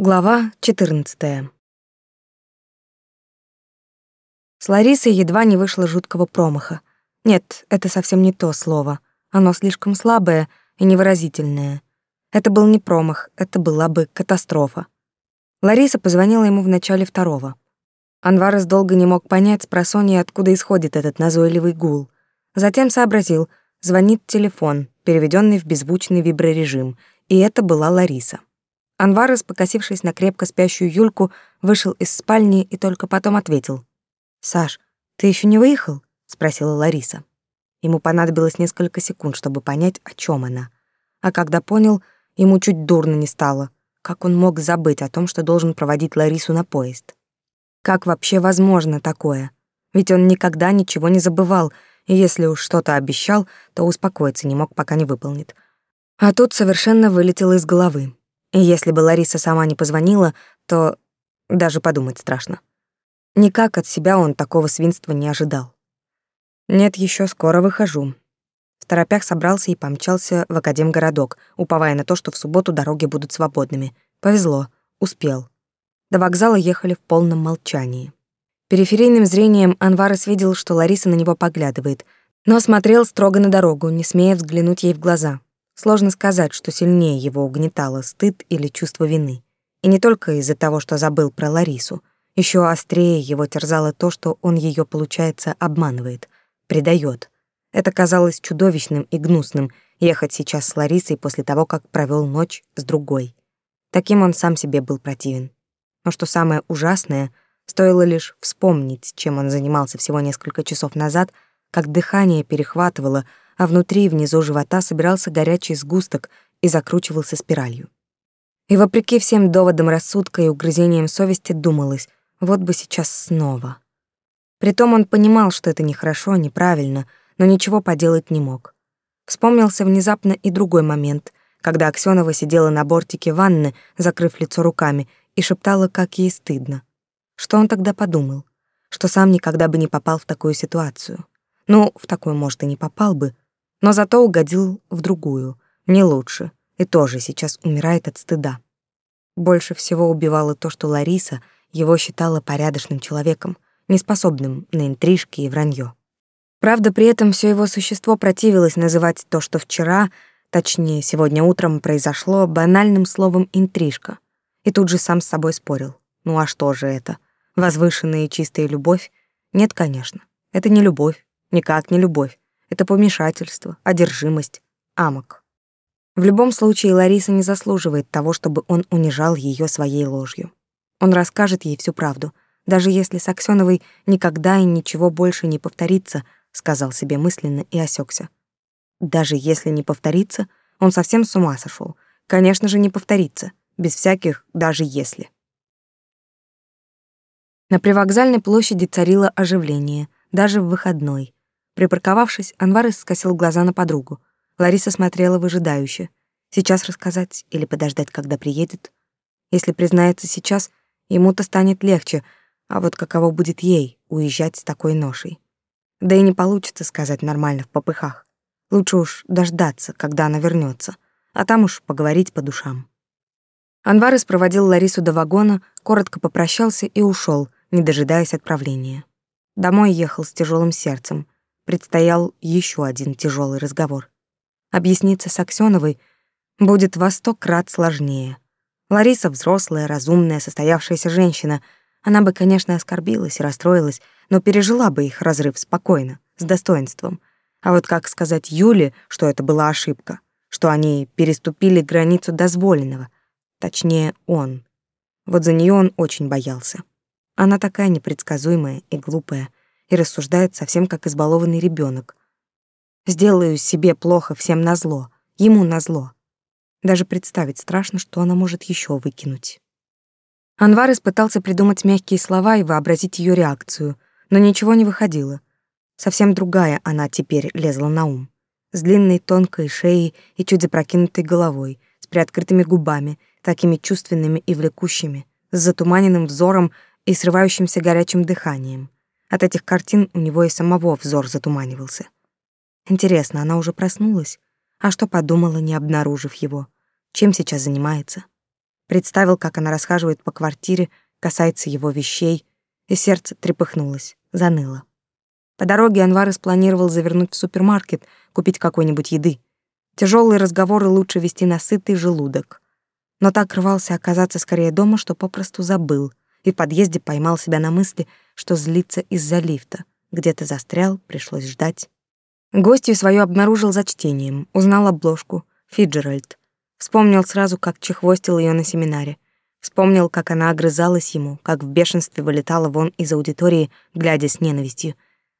Глава 14. С Ларисой едва не вышло жуткого промаха. Нет, это совсем не то слово. Оно слишком слабое и невыразительное. Это был не промах, это была бы катастрофа. Лариса позвонила ему в начале второго. Анварес долго не мог понять с просонья, откуда исходит этот назойливый гул. Затем сообразил, звонит телефон, переведенный в беззвучный виброрежим, и это была Лариса. Анварес, покосившись на крепко спящую Юльку, вышел из спальни и только потом ответил. «Саш, ты еще не выехал?» — спросила Лариса. Ему понадобилось несколько секунд, чтобы понять, о чем она. А когда понял, ему чуть дурно не стало. Как он мог забыть о том, что должен проводить Ларису на поезд? Как вообще возможно такое? Ведь он никогда ничего не забывал, и если уж что-то обещал, то успокоиться не мог, пока не выполнит. А тут совершенно вылетело из головы. И если бы Лариса сама не позвонила, то даже подумать страшно. Никак от себя он такого свинства не ожидал. Нет, еще скоро выхожу. В торопях собрался и помчался в Академгородок, уповая на то, что в субботу дороги будут свободными. Повезло, успел. До вокзала ехали в полном молчании. Периферийным зрением Анварес видел, что Лариса на него поглядывает, но смотрел строго на дорогу, не смея взглянуть ей в глаза. Сложно сказать, что сильнее его угнетало стыд или чувство вины. И не только из-за того, что забыл про Ларису. Еще острее его терзало то, что он ее, получается, обманывает, предает. Это казалось чудовищным и гнусным ехать сейчас с Ларисой после того, как провел ночь с другой. Таким он сам себе был противен. Но что самое ужасное, стоило лишь вспомнить, чем он занимался всего несколько часов назад, как дыхание перехватывало, а внутри, внизу живота собирался горячий сгусток и закручивался спиралью. И вопреки всем доводам рассудка и угрызениям совести думалось, вот бы сейчас снова. Притом он понимал, что это нехорошо, неправильно, но ничего поделать не мог. Вспомнился внезапно и другой момент, когда Аксёнова сидела на бортике ванны, закрыв лицо руками, и шептала, как ей стыдно. Что он тогда подумал? Что сам никогда бы не попал в такую ситуацию. Ну, в такую, может, и не попал бы, но зато угодил в другую, не лучше, и тоже сейчас умирает от стыда. Больше всего убивало то, что Лариса его считала порядочным человеком, неспособным на интрижки и вранье. Правда, при этом все его существо противилось называть то, что вчера, точнее, сегодня утром произошло, банальным словом «интрижка». И тут же сам с собой спорил. Ну а что же это? Возвышенная и чистая любовь? Нет, конечно. Это не любовь, никак не любовь. Это помешательство, одержимость, амок. В любом случае Лариса не заслуживает того, чтобы он унижал ее своей ложью. Он расскажет ей всю правду, даже если с Аксёновой никогда и ничего больше не повторится, сказал себе мысленно и осекся. Даже если не повторится, он совсем с ума сошел. Конечно же, не повторится, без всяких даже если. На привокзальной площади царило оживление, даже в выходной. Припарковавшись, Анварес скосил глаза на подругу. Лариса смотрела выжидающе. Сейчас рассказать или подождать, когда приедет? Если признается сейчас, ему-то станет легче, а вот каково будет ей уезжать с такой ношей? Да и не получится сказать нормально в попыхах. Лучше уж дождаться, когда она вернется, а там уж поговорить по душам. Анварес проводил Ларису до вагона, коротко попрощался и ушел, не дожидаясь отправления. Домой ехал с тяжелым сердцем — предстоял еще один тяжелый разговор. Объясниться с Аксёновой будет во сто крат сложнее. Лариса взрослая, разумная, состоявшаяся женщина. Она бы, конечно, оскорбилась и расстроилась, но пережила бы их разрыв спокойно, с достоинством. А вот как сказать Юле, что это была ошибка, что они переступили границу дозволенного, точнее, он. Вот за нее он очень боялся. Она такая непредсказуемая и глупая, и рассуждает совсем как избалованный ребенок. Сделаю себе плохо всем назло, ему назло. Даже представить страшно, что она может еще выкинуть. Анвар испытался придумать мягкие слова и вообразить ее реакцию, но ничего не выходило. Совсем другая она теперь лезла на ум. С длинной тонкой шеей и чуть запрокинутой головой, с приоткрытыми губами, такими чувственными и влекущими, с затуманенным взором и срывающимся горячим дыханием. От этих картин у него и самого взор затуманивался. Интересно, она уже проснулась? А что подумала, не обнаружив его? Чем сейчас занимается? Представил, как она расхаживает по квартире, касается его вещей, и сердце трепыхнулось, заныло. По дороге Анвар спланировал завернуть в супермаркет, купить какой-нибудь еды. Тяжелые разговоры лучше вести на сытый желудок. Но так рвался оказаться скорее дома, что попросту забыл, и в подъезде поймал себя на мысли, что злится из-за лифта. Где-то застрял, пришлось ждать. Гостью свою обнаружил за чтением, узнал обложку. Фиджеральд. Вспомнил сразу, как чехвостил ее на семинаре. Вспомнил, как она огрызалась ему, как в бешенстве вылетала вон из аудитории, глядя с ненавистью.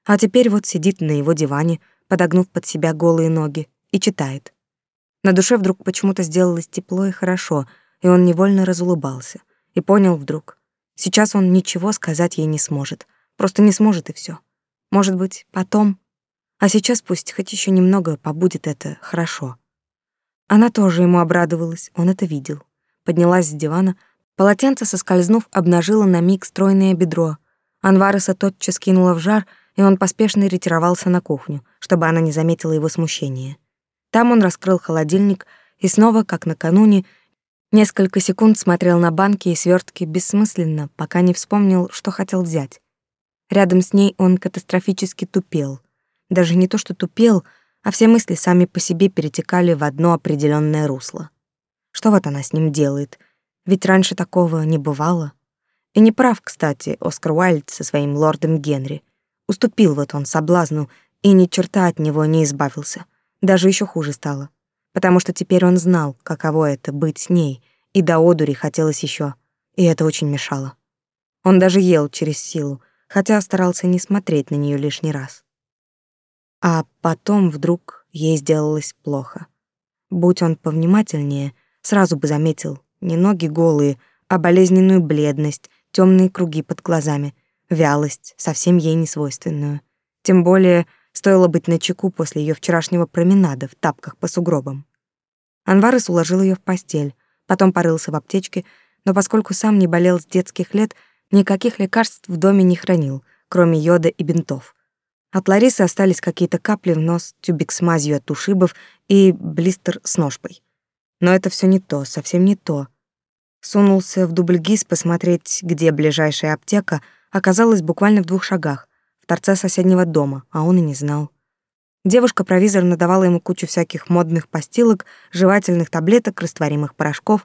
А теперь вот сидит на его диване, подогнув под себя голые ноги, и читает. На душе вдруг почему-то сделалось тепло и хорошо, и он невольно разулыбался. И понял вдруг. Сейчас он ничего сказать ей не сможет. Просто не сможет и все. Может быть, потом. А сейчас пусть хоть еще немного побудет это хорошо. Она тоже ему обрадовалась, он это видел. Поднялась с дивана, полотенце, соскользнув, обнажило на миг стройное бедро. Анвареса тотчас кинула в жар, и он поспешно ретировался на кухню, чтобы она не заметила его смущения. Там он раскрыл холодильник и снова, как накануне, несколько секунд смотрел на банки и свертки бессмысленно, пока не вспомнил, что хотел взять. Рядом с ней он катастрофически тупел. Даже не то, что тупел, а все мысли сами по себе перетекали в одно определенное русло. Что вот она с ним делает? Ведь раньше такого не бывало. И не прав, кстати, Оскар Уайльд со своим лордом Генри. Уступил вот он соблазну и ни черта от него не избавился — даже еще хуже стало, потому что теперь он знал, каково это быть с ней, и до одури хотелось еще, и это очень мешало. Он даже ел через силу, хотя старался не смотреть на нее лишний раз. А потом вдруг ей сделалось плохо. Будь он повнимательнее, сразу бы заметил не ноги голые, а болезненную бледность, темные круги под глазами, вялость, совсем ей не свойственную. Тем более Стоило быть начеку после ее вчерашнего променада в тапках по сугробам. Анварес уложил ее в постель, потом порылся в аптечке, но поскольку сам не болел с детских лет, никаких лекарств в доме не хранил, кроме йода и бинтов. От Ларисы остались какие-то капли в нос, тюбик с мазью от ушибов и блистер с ножпой. Но это все не то, совсем не то. Сунулся в дубльгиз посмотреть, где ближайшая аптека, оказалась буквально в двух шагах торце соседнего дома, а он и не знал. Девушка-провизор надавала ему кучу всяких модных постилок, жевательных таблеток, растворимых порошков,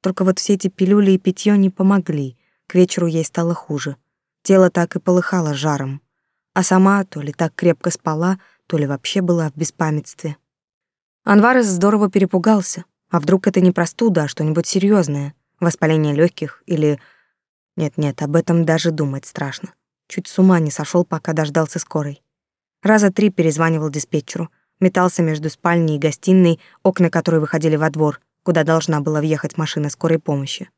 только вот все эти пилюли и питье не помогли. К вечеру ей стало хуже. Тело так и полыхало жаром. А сама то ли так крепко спала, то ли вообще была в беспамятстве. Анварес здорово перепугался. А вдруг это не простуда, а что-нибудь серьезное, Воспаление легких или... Нет-нет, об этом даже думать страшно. Чуть с ума не сошел, пока дождался скорой. Раза три перезванивал диспетчеру, метался между спальней и гостиной, окна которой выходили во двор, куда должна была въехать машина скорой помощи.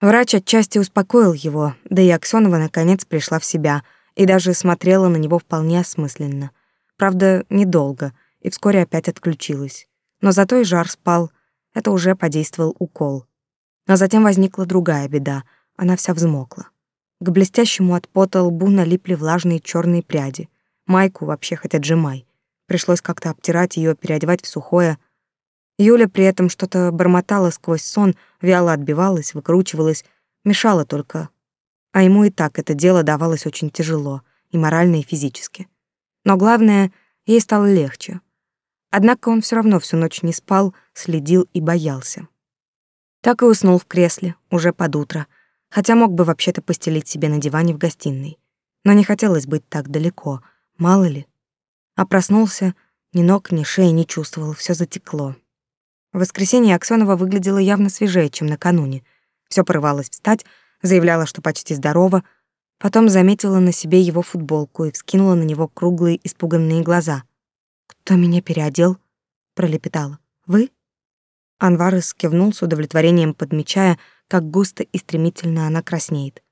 Врач отчасти успокоил его, да и Аксёнова наконец пришла в себя и даже смотрела на него вполне осмысленно. Правда, недолго, и вскоре опять отключилась. Но зато и жар спал, это уже подействовал укол. Но затем возникла другая беда, она вся взмокла. К блестящему от пота лбу налипли влажные черные пряди. Майку вообще хоть отжимай. Пришлось как-то обтирать ее, переодевать в сухое. Юля при этом что-то бормотала сквозь сон, вяло отбивалась, выкручивалась, мешала только. А ему и так это дело давалось очень тяжело, и морально, и физически. Но главное, ей стало легче. Однако он все равно всю ночь не спал, следил и боялся. Так и уснул в кресле, уже под утро — хотя мог бы вообще-то постелить себе на диване в гостиной. Но не хотелось быть так далеко, мало ли. А проснулся, ни ног, ни шеи не чувствовал, все затекло. В воскресенье Аксёнова выглядела явно свежее, чем накануне. Все порывалось встать, заявляла, что почти здорова, потом заметила на себе его футболку и вскинула на него круглые испуганные глаза. «Кто меня переодел?» — пролепетала. «Вы?» Анварес кивнул с удовлетворением, подмечая, как густо и стремительно она краснеет.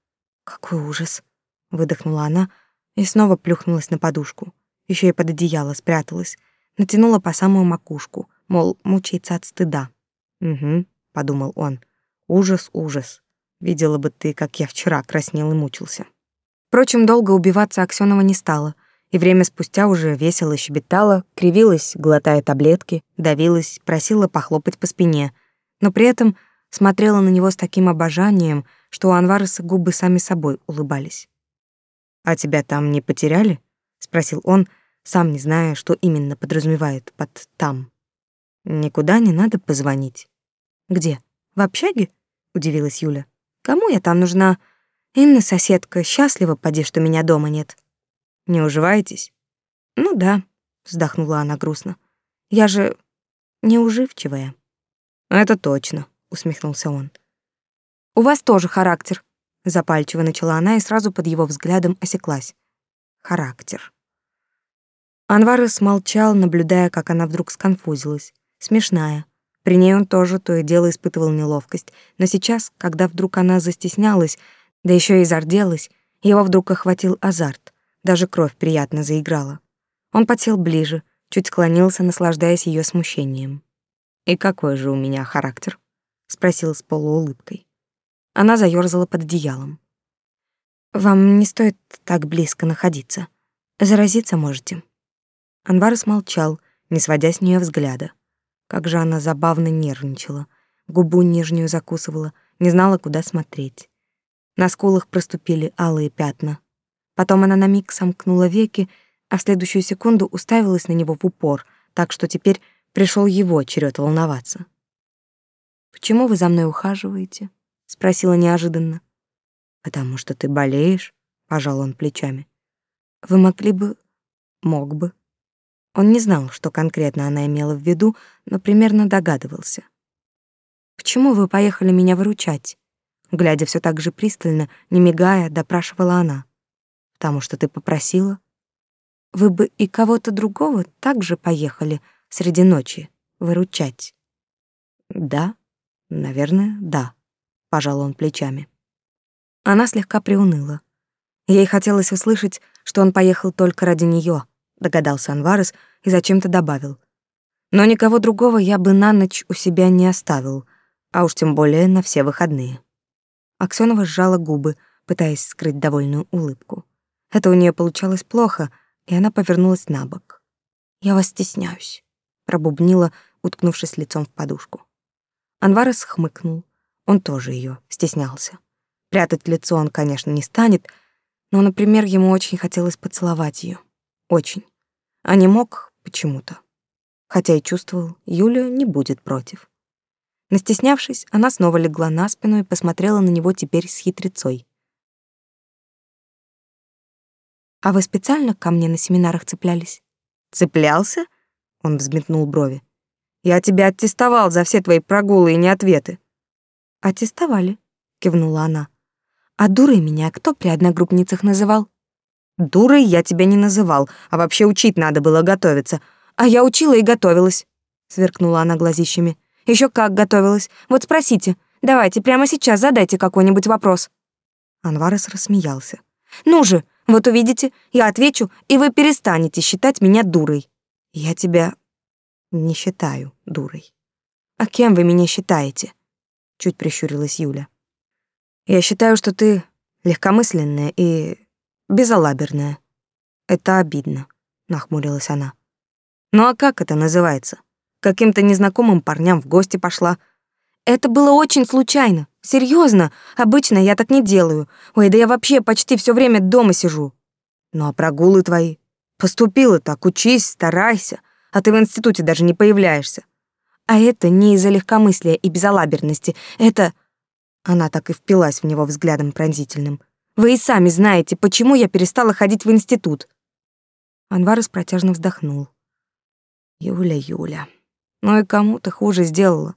«Какой ужас!» — выдохнула она и снова плюхнулась на подушку. Еще и под одеяло спряталась, натянула по самую макушку, мол, мучается от стыда. «Угу», — подумал он, — «ужас, ужас. Видела бы ты, как я вчера краснел и мучился». Впрочем, долго убиваться Аксёнова не стала, и время спустя уже весело щебетала, кривилась, глотая таблетки, давилась, просила похлопать по спине — но при этом смотрела на него с таким обожанием, что у Анвареса губы сами собой улыбались. «А тебя там не потеряли?» — спросил он, сам не зная, что именно подразумевает под «там». «Никуда не надо позвонить». «Где? В общаге?» — удивилась Юля. «Кому я там нужна? Инна, соседка, счастлива, поди, что меня дома нет». «Не уживаетесь?» «Ну да», — вздохнула она грустно. «Я же неуживчивая». «Это точно», — усмехнулся он. «У вас тоже характер», — запальчиво начала она и сразу под его взглядом осеклась. «Характер». Анвар смолчал, наблюдая, как она вдруг сконфузилась. Смешная. При ней он тоже то и дело испытывал неловкость, но сейчас, когда вдруг она застеснялась, да еще и зарделась, его вдруг охватил азарт. Даже кровь приятно заиграла. Он подсел ближе, чуть склонился, наслаждаясь ее смущением. «И какой же у меня характер?» — спросил с полуулыбкой. Она заёрзала под одеялом. «Вам не стоит так близко находиться. Заразиться можете». Анвар смолчал, не сводя с нее взгляда. Как же она забавно нервничала. Губу нижнюю закусывала, не знала, куда смотреть. На скулах проступили алые пятна. Потом она на миг сомкнула веки а в следующую секунду уставилась на него в упор, так что теперь пришел его черед волноваться. «Почему вы за мной ухаживаете?» — спросила неожиданно. «Потому что ты болеешь», — пожал он плечами. «Вы могли бы...» «Мог бы». Он не знал, что конкретно она имела в виду, но примерно догадывался. «Почему вы поехали меня выручать?» Глядя все так же пристально, не мигая, допрашивала она. «Потому что ты попросила?» вы бы и кого-то другого также поехали среди ночи выручать. Да, наверное, да, пожал он плечами. Она слегка приуныла. Ей хотелось услышать, что он поехал только ради нее, догадался Анварес и зачем-то добавил. Но никого другого я бы на ночь у себя не оставил, а уж тем более на все выходные. Аксёнова сжала губы, пытаясь скрыть довольную улыбку. Это у нее получалось плохо — и она повернулась на бок. «Я вас стесняюсь», — пробубнила, уткнувшись лицом в подушку. Анварес хмыкнул. Он тоже ее стеснялся. Прятать лицо он, конечно, не станет, но, например, ему очень хотелось поцеловать ее. Очень. А не мог почему-то. Хотя и чувствовал, Юля не будет против. Настеснявшись, она снова легла на спину и посмотрела на него теперь с хитрецой. А вы специально ко мне на семинарах цеплялись? Цеплялся? Он взметнул брови. Я тебя аттестовал за все твои прогулы и неответы. Аттестовали, кивнула она. А дурой меня кто при одногруппницах называл? Дурой я тебя не называл, а вообще учить надо было готовиться. А я учила и готовилась, сверкнула она глазищами. Еще как готовилась. Вот спросите. Давайте прямо сейчас задайте какой-нибудь вопрос. Анварес рассмеялся. Ну же, вот увидите, я отвечу, и вы перестанете считать меня дурой. Я тебя не считаю дурой. А кем вы меня считаете? Чуть прищурилась Юля. Я считаю, что ты легкомысленная и безалаберная. Это обидно, нахмурилась она. Ну а как это называется? Каким-то незнакомым парням в гости пошла. Это было очень случайно. Серьезно, обычно я так не делаю. Ой, да я вообще почти все время дома сижу. Ну а прогулы твои? Поступила так, учись, старайся, а ты в институте даже не появляешься. А это не из-за легкомыслия и безалаберности, это... Она так и впилась в него взглядом пронзительным. Вы и сами знаете, почему я перестала ходить в институт. Анварес протяжно вздохнул. Юля, Юля, ну и кому ты хуже сделала?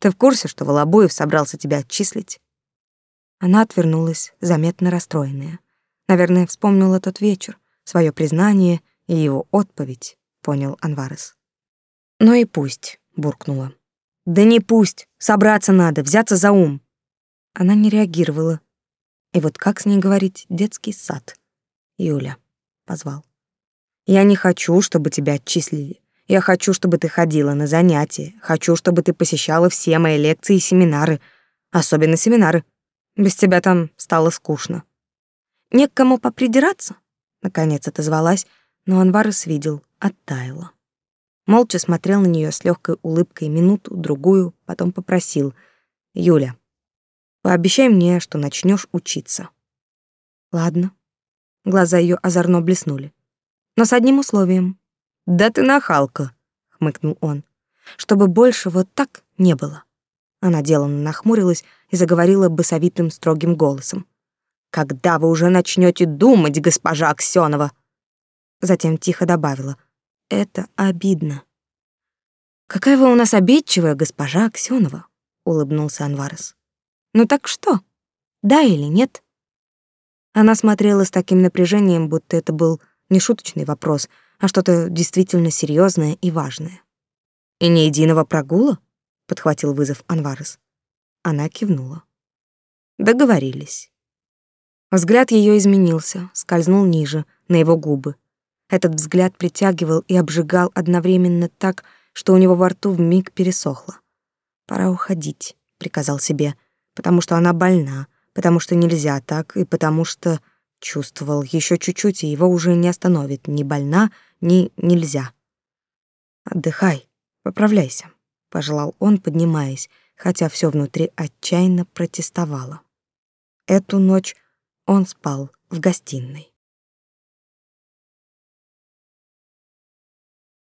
Ты в курсе, что Волобуев собрался тебя отчислить?» Она отвернулась, заметно расстроенная. Наверное, вспомнила тот вечер, свое признание и его отповедь, понял Анварес. «Ну и пусть», — буркнула. «Да не пусть, собраться надо, взяться за ум». Она не реагировала. И вот как с ней говорить детский сад? «Юля», — позвал. «Я не хочу, чтобы тебя отчислили. Я хочу, чтобы ты ходила на занятия, хочу, чтобы ты посещала все мои лекции и семинары, особенно семинары. Без тебя там стало скучно. Не к кому попридираться, наконец отозвалась, но Анварес видел, оттаяла. Молча смотрел на нее с легкой улыбкой минуту, другую, потом попросил. «Юля, пообещай мне, что начнешь учиться». «Ладно». Глаза ее озорно блеснули. «Но с одним условием». «Да ты нахалка», — хмыкнул он. «Чтобы больше вот так не было». Она деланно нахмурилась и заговорила басовитым строгим голосом. «Когда вы уже начнете думать, госпожа Аксёнова?» Затем тихо добавила. «Это обидно». «Какая вы у нас обидчивая, госпожа Аксёнова», — улыбнулся Анварес. «Ну так что, да или нет?» Она смотрела с таким напряжением, будто это был не шуточный вопрос, а что-то действительно серьезное и важное. «И ни единого прогула?» — подхватил вызов Анварес. Она кивнула. Договорились. Взгляд ее изменился, скользнул ниже, на его губы. Этот взгляд притягивал и обжигал одновременно так, что у него во рту вмиг пересохло. «Пора уходить», — приказал себе, «потому что она больна, потому что нельзя так, и потому что...» Чувствовал еще чуть-чуть, и его уже не остановит ни больна, ни нельзя. «Отдыхай, поправляйся», — пожелал он, поднимаясь, хотя все внутри отчаянно протестовало. Эту ночь он спал в гостиной.